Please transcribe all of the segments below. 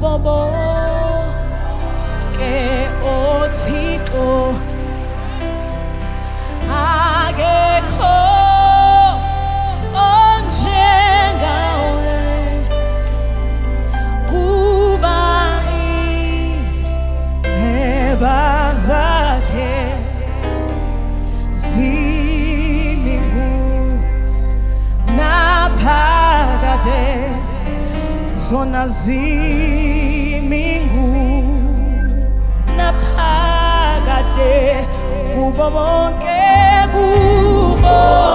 bobo. Wazo na zimingu naphakade kubo bonke kubo.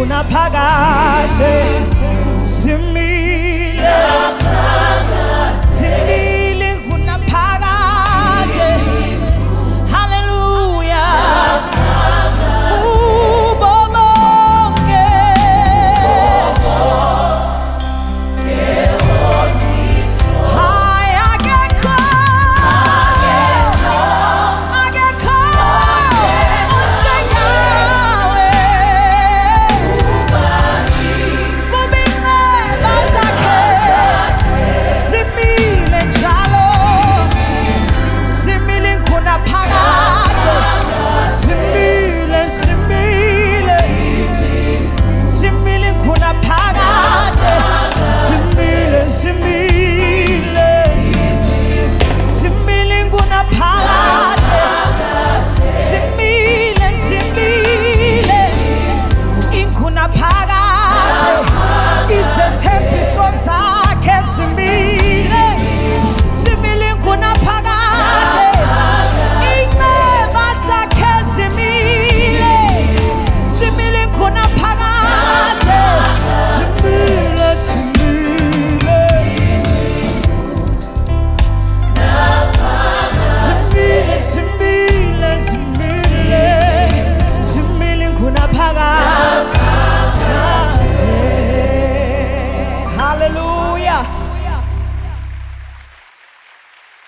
kuna phakathi.